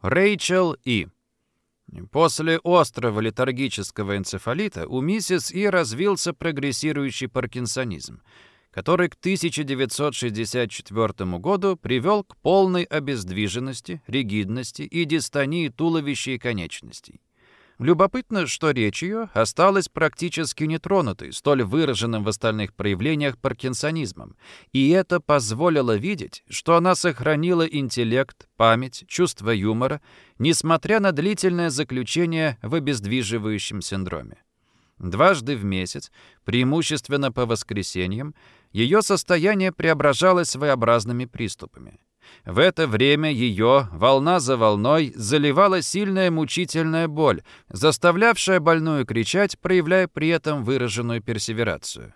Рэйчел И. После острого летаргического энцефалита у миссис И развился прогрессирующий паркинсонизм, который к 1964 году привел к полной обездвиженности, ригидности и дистонии туловища и конечностей. Любопытно, что речь ее осталась практически нетронутой, столь выраженным в остальных проявлениях паркинсонизмом, и это позволило видеть, что она сохранила интеллект, память, чувство юмора, несмотря на длительное заключение в обездвиживающем синдроме. Дважды в месяц, преимущественно по воскресеньям, ее состояние преображалось своеобразными приступами. В это время ее, волна за волной, заливала сильная мучительная боль, заставлявшая больную кричать, проявляя при этом выраженную персеверацию.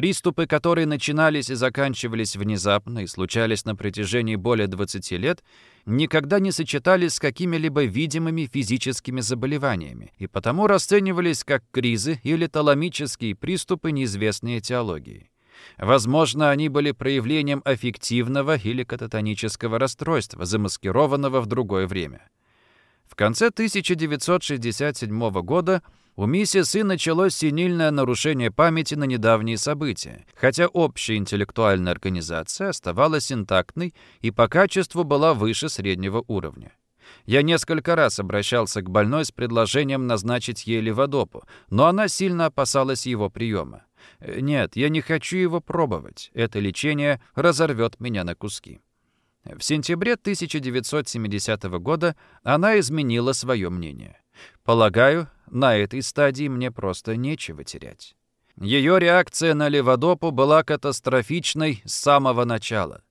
Приступы, которые начинались и заканчивались внезапно и случались на протяжении более 20 лет, никогда не сочетались с какими-либо видимыми физическими заболеваниями и потому расценивались как кризы или таламические приступы неизвестной этиологии. Возможно, они были проявлением аффективного или кататонического расстройства, замаскированного в другое время. В конце 1967 года у миссис И началось синильное нарушение памяти на недавние события, хотя общая интеллектуальная организация оставалась интактной и по качеству была выше среднего уровня. Я несколько раз обращался к больной с предложением назначить ей леводопу, но она сильно опасалась его приема. Нет, я не хочу его пробовать. Это лечение разорвет меня на куски. В сентябре 1970 года она изменила свое мнение. Полагаю, на этой стадии мне просто нечего терять. Ее реакция на леводопу была катастрофичной с самого начала.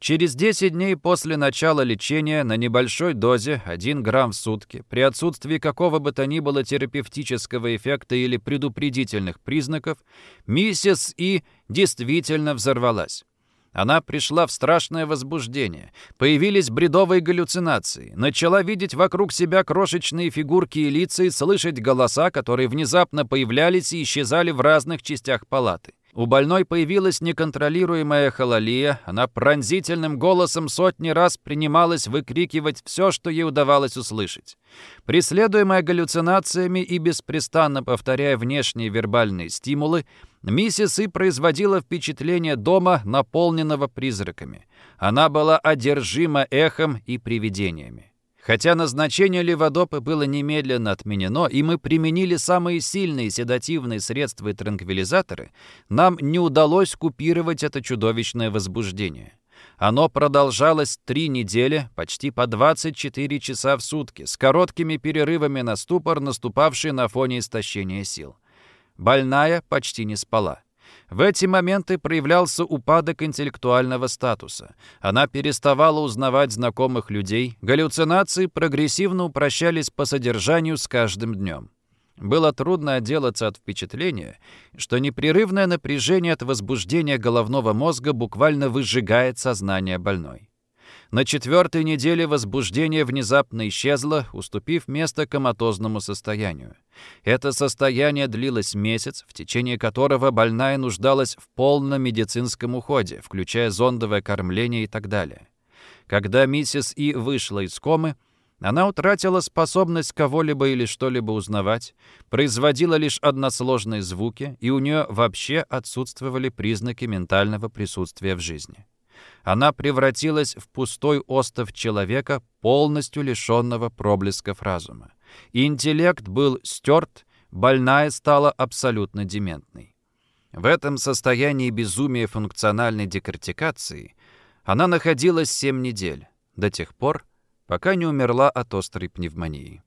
Через 10 дней после начала лечения на небольшой дозе 1 грамм в сутки, при отсутствии какого бы то ни было терапевтического эффекта или предупредительных признаков, миссис И действительно взорвалась. Она пришла в страшное возбуждение. Появились бредовые галлюцинации. Начала видеть вокруг себя крошечные фигурки и лица и слышать голоса, которые внезапно появлялись и исчезали в разных частях палаты. У больной появилась неконтролируемая хололия, она пронзительным голосом сотни раз принималась выкрикивать все, что ей удавалось услышать. Преследуемая галлюцинациями и беспрестанно повторяя внешние вербальные стимулы, миссис И производила впечатление дома, наполненного призраками. Она была одержима эхом и привидениями. Хотя назначение леводопы было немедленно отменено, и мы применили самые сильные седативные средства и транквилизаторы, нам не удалось купировать это чудовищное возбуждение. Оно продолжалось три недели, почти по 24 часа в сутки, с короткими перерывами на ступор, наступавший на фоне истощения сил. Больная почти не спала. В эти моменты проявлялся упадок интеллектуального статуса. Она переставала узнавать знакомых людей, галлюцинации прогрессивно упрощались по содержанию с каждым днем. Было трудно отделаться от впечатления, что непрерывное напряжение от возбуждения головного мозга буквально выжигает сознание больной. На четвертой неделе возбуждение внезапно исчезло, уступив место коматозному состоянию. Это состояние длилось месяц, в течение которого больная нуждалась в полном медицинском уходе, включая зондовое кормление и так далее. Когда миссис И вышла из комы, она утратила способность кого-либо или что-либо узнавать, производила лишь односложные звуки, и у нее вообще отсутствовали признаки ментального присутствия в жизни она превратилась в пустой остов человека, полностью лишенного проблесков разума. Интеллект был стерт, больная стала абсолютно дементной. В этом состоянии безумия функциональной декортикации она находилась 7 недель, до тех пор, пока не умерла от острой пневмонии.